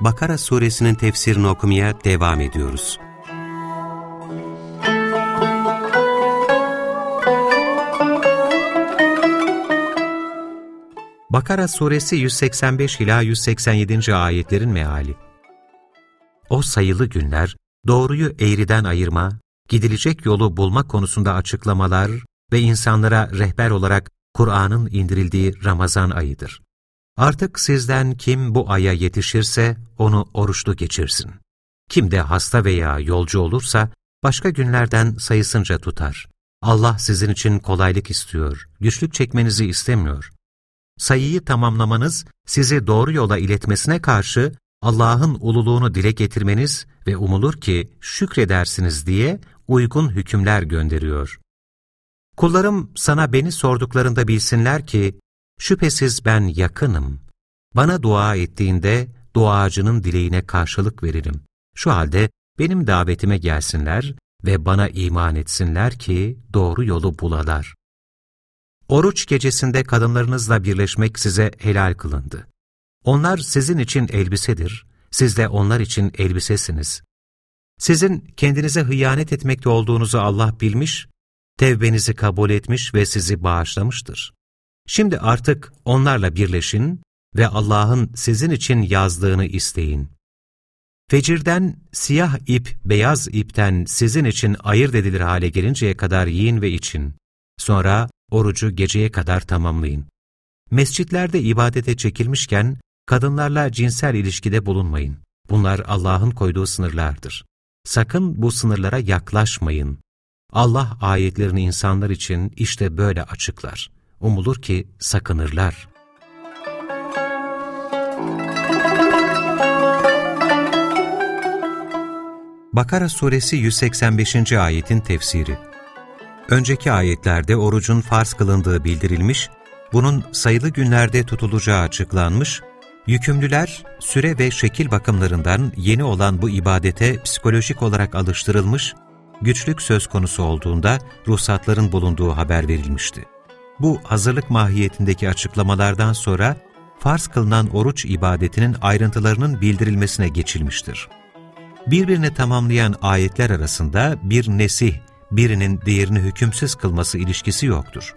Bakara suresinin tefsirini okumaya devam ediyoruz. Bakara suresi 185 ila 187. ayetlerin meali. O sayılı günler doğruyu eğriden ayırma, gidilecek yolu bulma konusunda açıklamalar ve insanlara rehber olarak Kur'an'ın indirildiği Ramazan ayıdır. Artık sizden kim bu aya yetişirse onu oruçlu geçirsin. Kim de hasta veya yolcu olursa başka günlerden sayısınca tutar. Allah sizin için kolaylık istiyor, güçlük çekmenizi istemiyor. Sayıyı tamamlamanız sizi doğru yola iletmesine karşı Allah'ın ululuğunu dile getirmeniz ve umulur ki şükredersiniz diye uygun hükümler gönderiyor. Kullarım sana beni sorduklarında bilsinler ki, şüphesiz ben yakınım. Bana dua ettiğinde duacının dileğine karşılık veririm. Şu halde benim davetime gelsinler ve bana iman etsinler ki doğru yolu bulalar. Oruç gecesinde kadınlarınızla birleşmek size helal kılındı. Onlar sizin için elbisedir, siz de onlar için elbisesiniz. Sizin kendinize hıyanet etmekte olduğunuzu Allah bilmiş tevbenizi kabul etmiş ve sizi bağışlamıştır. Şimdi artık onlarla birleşin ve Allah'ın sizin için yazdığını isteyin. Fecirden siyah ip beyaz ipten sizin için ayırt edilir hale gelinceye kadar yiyin ve için. Sonra orucu geceye kadar tamamlayın. Mescitlerde ibadete çekilmişken kadınlarla cinsel ilişkide bulunmayın. Bunlar Allah'ın koyduğu sınırlardır. Sakın bu sınırlara yaklaşmayın. Allah ayetlerini insanlar için işte böyle açıklar. Umulur ki sakınırlar. Bakara suresi 185. ayetin tefsiri Önceki ayetlerde orucun farz kılındığı bildirilmiş, bunun sayılı günlerde tutulacağı açıklanmış, yükümlüler süre ve şekil bakımlarından yeni olan bu ibadete psikolojik olarak alıştırılmış güçlük söz konusu olduğunda ruhsatların bulunduğu haber verilmişti. Bu hazırlık mahiyetindeki açıklamalardan sonra farz kılınan oruç ibadetinin ayrıntılarının bildirilmesine geçilmiştir. Birbirini tamamlayan ayetler arasında bir nesih, birinin diğerini hükümsüz kılması ilişkisi yoktur.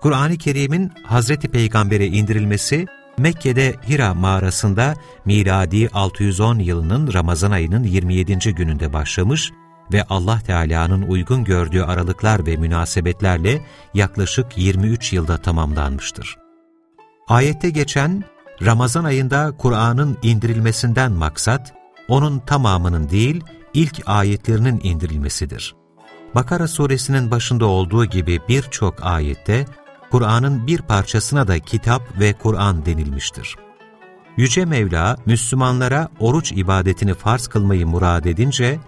Kur'an-ı Kerim'in Hazreti Peygamber'e indirilmesi, Mekke'de Hira mağarasında miladi 610 yılının Ramazan ayının 27. gününde başlamış ve Allah Teala'nın uygun gördüğü aralıklar ve münasebetlerle yaklaşık 23 yılda tamamlanmıştır. Ayette geçen, Ramazan ayında Kur'an'ın indirilmesinden maksat, onun tamamının değil, ilk ayetlerinin indirilmesidir. Bakara suresinin başında olduğu gibi birçok ayette, Kur'an'ın bir parçasına da kitap ve Kur'an denilmiştir. Yüce Mevla, Müslümanlara oruç ibadetini farz kılmayı murad edince,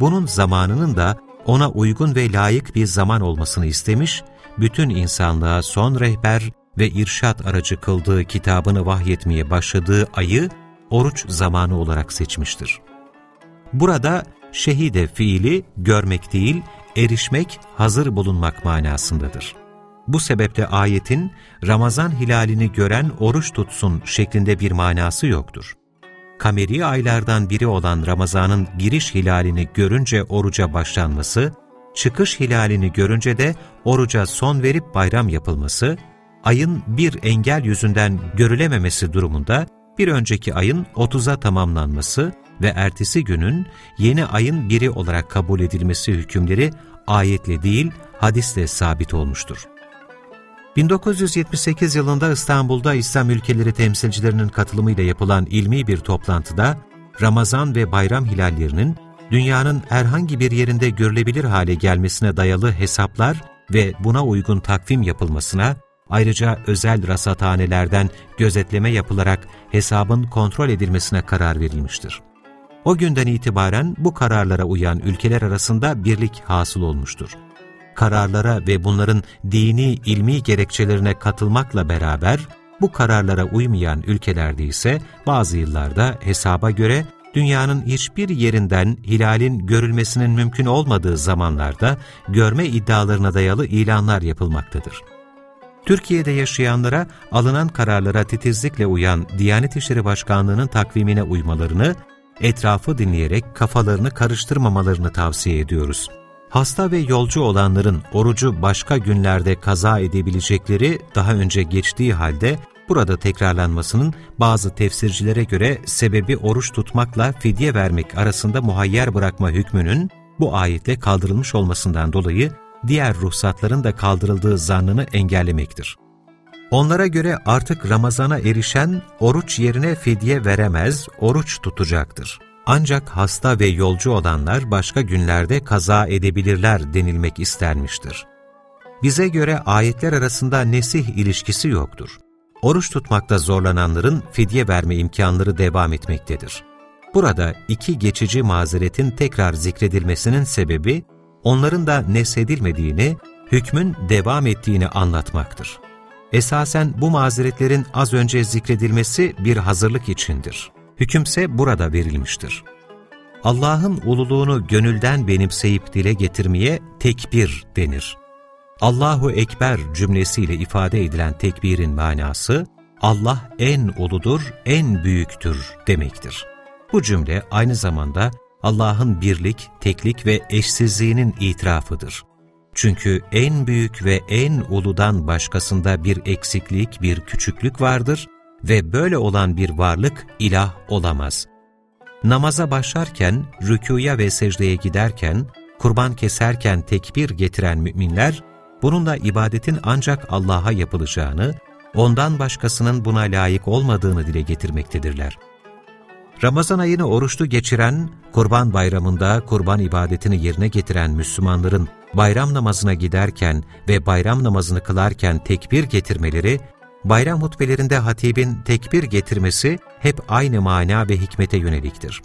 bunun zamanının da ona uygun ve layık bir zaman olmasını istemiş, bütün insanlığa son rehber ve irşat aracı kıldığı kitabını vahyetmeye başladığı ayı oruç zamanı olarak seçmiştir. Burada şehide fiili görmek değil, erişmek, hazır bulunmak manasındadır. Bu sebeple ayetin Ramazan hilalini gören oruç tutsun şeklinde bir manası yoktur kameri aylardan biri olan Ramazan'ın giriş hilalini görünce oruca başlanması, çıkış hilalini görünce de oruca son verip bayram yapılması, ayın bir engel yüzünden görülememesi durumunda bir önceki ayın 30'a tamamlanması ve ertesi günün yeni ayın biri olarak kabul edilmesi hükümleri ayetle değil hadisle sabit olmuştur. 1978 yılında İstanbul'da İslam ülkeleri temsilcilerinin katılımıyla yapılan ilmi bir toplantıda Ramazan ve bayram hilallerinin dünyanın herhangi bir yerinde görülebilir hale gelmesine dayalı hesaplar ve buna uygun takvim yapılmasına, Ayrıca özel rasathanelerden gözetleme yapılarak hesabın kontrol edilmesine karar verilmiştir. O günden itibaren bu kararlara uyan ülkeler arasında birlik hasıl olmuştur. Kararlara ve bunların dini, ilmi gerekçelerine katılmakla beraber, bu kararlara uymayan ülkelerde ise bazı yıllarda hesaba göre dünyanın hiçbir yerinden hilalin görülmesinin mümkün olmadığı zamanlarda görme iddialarına dayalı ilanlar yapılmaktadır. Türkiye'de yaşayanlara alınan kararlara titizlikle uyan Diyanet İşleri Başkanlığı'nın takvimine uymalarını, etrafı dinleyerek kafalarını karıştırmamalarını tavsiye ediyoruz. Hasta ve yolcu olanların orucu başka günlerde kaza edebilecekleri daha önce geçtiği halde burada tekrarlanmasının bazı tefsircilere göre sebebi oruç tutmakla fidye vermek arasında muhayyer bırakma hükmünün bu ayetle kaldırılmış olmasından dolayı diğer ruhsatların da kaldırıldığı zannını engellemektir. Onlara göre artık Ramazan'a erişen oruç yerine fidye veremez, oruç tutacaktır. Ancak hasta ve yolcu olanlar başka günlerde kaza edebilirler denilmek istenmiştir. Bize göre ayetler arasında nesih ilişkisi yoktur. Oruç tutmakta zorlananların fidye verme imkanları devam etmektedir. Burada iki geçici mazeretin tekrar zikredilmesinin sebebi, onların da nesedilmediğini, hükmün devam ettiğini anlatmaktır. Esasen bu mazeretlerin az önce zikredilmesi bir hazırlık içindir. Hükümse burada verilmiştir. Allah'ın ululuğunu gönülden benimseyip dile getirmeye tekbir denir. Allahu Ekber cümlesiyle ifade edilen tekbirin manası, Allah en uludur, en büyüktür demektir. Bu cümle aynı zamanda Allah'ın birlik, teklik ve eşsizliğinin itirafıdır. Çünkü en büyük ve en uludan başkasında bir eksiklik, bir küçüklük vardır ve böyle olan bir varlık ilah olamaz. Namaza başlarken, rükuya ve secdeye giderken, kurban keserken tekbir getiren müminler, bununla ibadetin ancak Allah'a yapılacağını, ondan başkasının buna layık olmadığını dile getirmektedirler. Ramazan ayını oruçlu geçiren, kurban bayramında kurban ibadetini yerine getiren Müslümanların bayram namazına giderken ve bayram namazını kılarken tekbir getirmeleri, bayram hutbelerinde hatibin tekbir getirmesi hep aynı mana ve hikmete yöneliktir.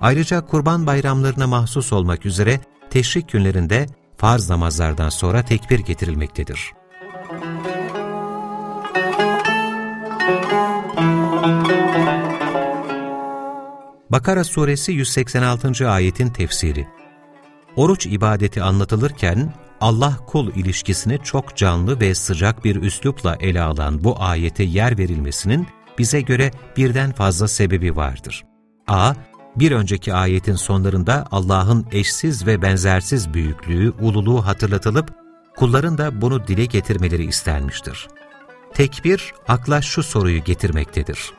Ayrıca kurban bayramlarına mahsus olmak üzere teşrik günlerinde farz namazlardan sonra tekbir getirilmektedir. Bakara suresi 186. ayetin tefsiri Oruç ibadeti anlatılırken Allah kul ilişkisini çok canlı ve sıcak bir üslupla ele alan bu ayete yer verilmesinin bize göre birden fazla sebebi vardır. a. Bir önceki ayetin sonlarında Allah'ın eşsiz ve benzersiz büyüklüğü, ululuğu hatırlatılıp kulların da bunu dile getirmeleri istenmiştir. Tekbir, akla şu soruyu getirmektedir.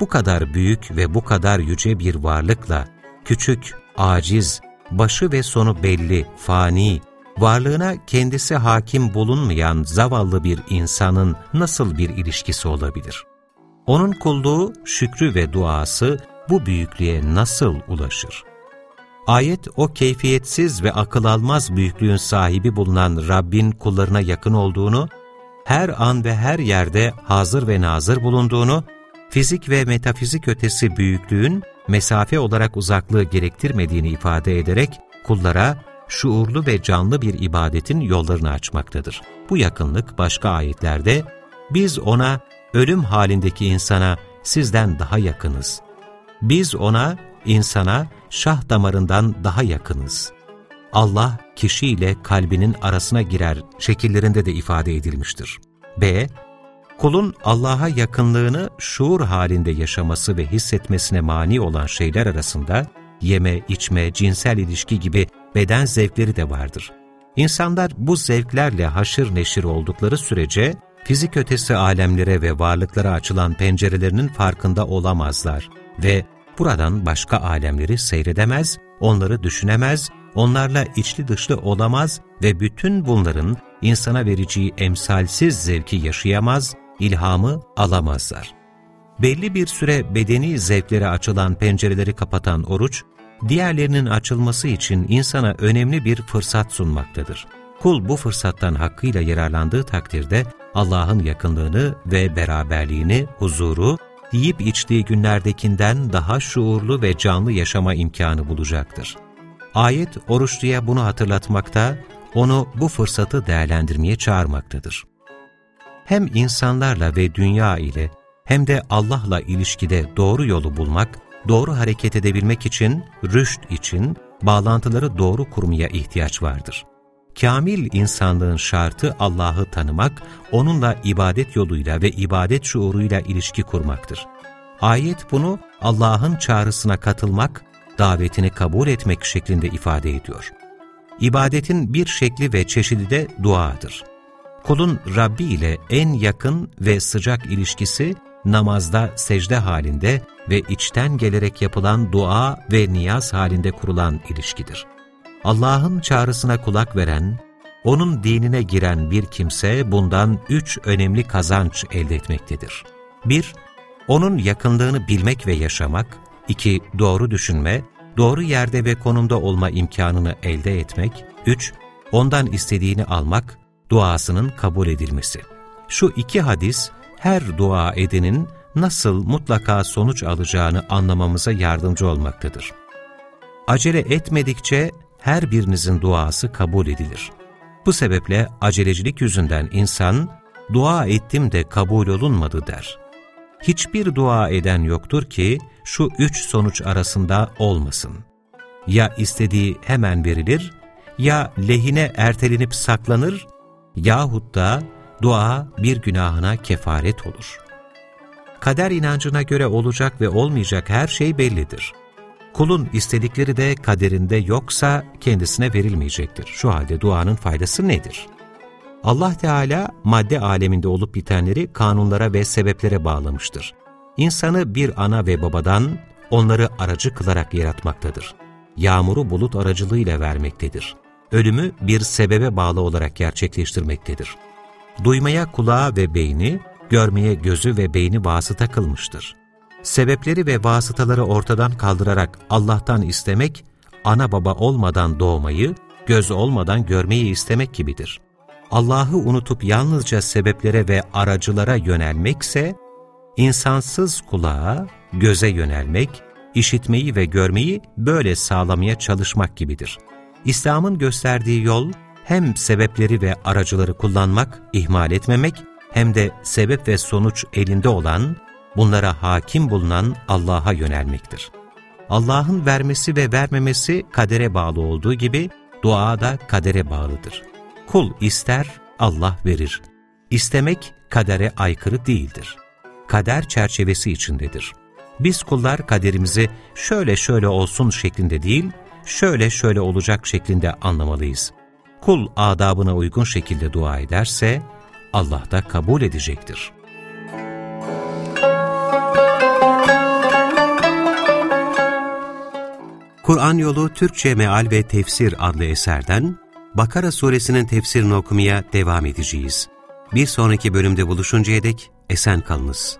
Bu kadar büyük ve bu kadar yüce bir varlıkla, küçük, aciz, başı ve sonu belli, fani, varlığına kendisi hakim bulunmayan zavallı bir insanın nasıl bir ilişkisi olabilir? Onun kulluğu, şükrü ve duası bu büyüklüğe nasıl ulaşır? Ayet o keyfiyetsiz ve akıl almaz büyüklüğün sahibi bulunan Rabbin kullarına yakın olduğunu, her an ve her yerde hazır ve nazır bulunduğunu, fizik ve metafizik ötesi büyüklüğün mesafe olarak uzaklığı gerektirmediğini ifade ederek kullara şuurlu ve canlı bir ibadetin yollarını açmaktadır. Bu yakınlık başka ayetlerde biz ona ölüm halindeki insana sizden daha yakınız. Biz ona, insana şah damarından daha yakınız. Allah kişiyle kalbinin arasına girer şekillerinde de ifade edilmiştir. B. Kulun Allah'a yakınlığını şuur halinde yaşaması ve hissetmesine mani olan şeyler arasında yeme, içme, cinsel ilişki gibi beden zevkleri de vardır. İnsanlar bu zevklerle haşır neşir oldukları sürece fizik ötesi alemlere ve varlıklara açılan pencerelerinin farkında olamazlar ve buradan başka alemleri seyredemez, onları düşünemez, onlarla içli dışlı olamaz ve bütün bunların insana vereceği emsalsiz zevki yaşayamaz, ilhamı alamazlar. Belli bir süre bedeni zevklere açılan pencereleri kapatan oruç, diğerlerinin açılması için insana önemli bir fırsat sunmaktadır. Kul bu fırsattan hakkıyla yararlandığı takdirde Allah'ın yakınlığını ve beraberliğini, huzuru, yiyip içtiği günlerdekinden daha şuurlu ve canlı yaşama imkanı bulacaktır. Ayet oruçluya bunu hatırlatmakta, onu bu fırsatı değerlendirmeye çağırmaktadır. Hem insanlarla ve dünya ile hem de Allah'la ilişkide doğru yolu bulmak, doğru hareket edebilmek için, rüşt için bağlantıları doğru kurmaya ihtiyaç vardır. Kamil insanlığın şartı Allah'ı tanımak, onunla ibadet yoluyla ve ibadet şuuruyla ilişki kurmaktır. Ayet bunu Allah'ın çağrısına katılmak, davetini kabul etmek şeklinde ifade ediyor. İbadetin bir şekli ve çeşidi de duadır. Kulun Rabbi ile en yakın ve sıcak ilişkisi namazda secde halinde ve içten gelerek yapılan dua ve niyaz halinde kurulan ilişkidir. Allah'ın çağrısına kulak veren, O'nun dinine giren bir kimse bundan üç önemli kazanç elde etmektedir. 1- O'nun yakınlığını bilmek ve yaşamak, 2- Doğru düşünme, doğru yerde ve konumda olma imkanını elde etmek, 3- Ondan istediğini almak, duasının kabul edilmesi. Şu iki hadis, her dua edenin nasıl mutlaka sonuç alacağını anlamamıza yardımcı olmaktadır. Acele etmedikçe her birinizin duası kabul edilir. Bu sebeple acelecilik yüzünden insan, dua ettim de kabul olunmadı der. Hiçbir dua eden yoktur ki şu üç sonuç arasında olmasın. Ya istediği hemen verilir, ya lehine ertelenip saklanır, yahut da dua bir günahına kefaret olur. Kader inancına göre olacak ve olmayacak her şey bellidir. Kulun istedikleri de kaderinde yoksa kendisine verilmeyecektir. Şu halde duanın faydası nedir? Allah Teala madde aleminde olup bitenleri kanunlara ve sebeplere bağlamıştır. İnsanı bir ana ve babadan onları aracı kılarak yaratmaktadır. Yağmuru bulut aracılığıyla vermektedir. Ölümü bir sebebe bağlı olarak gerçekleştirmektedir. Duymaya kulağı ve beyni, görmeye gözü ve beyni vasıta kılmıştır. Sebepleri ve vasıtaları ortadan kaldırarak Allah'tan istemek, ana baba olmadan doğmayı, göz olmadan görmeyi istemek gibidir. Allah'ı unutup yalnızca sebeplere ve aracılara yönelmekse, insansız kulağa, göze yönelmek, işitmeyi ve görmeyi böyle sağlamaya çalışmak gibidir. İslam'ın gösterdiği yol, hem sebepleri ve aracıları kullanmak, ihmal etmemek, hem de sebep ve sonuç elinde olan, bunlara hakim bulunan Allah'a yönelmektir. Allah'ın vermesi ve vermemesi kadere bağlı olduğu gibi, dua da kadere bağlıdır. Kul ister, Allah verir. İstemek kadere aykırı değildir. Kader çerçevesi içindedir. Biz kullar kaderimizi şöyle şöyle olsun şeklinde değil, şöyle şöyle olacak şeklinde anlamalıyız. Kul adabına uygun şekilde dua ederse, Allah da kabul edecektir. Kur'an Yolu Türkçe Meal ve Tefsir adlı eserden Bakara suresinin tefsirini okumaya devam edeceğiz. Bir sonraki bölümde buluşuncaya dek esen kalınız.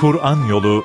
Kur'an Yolu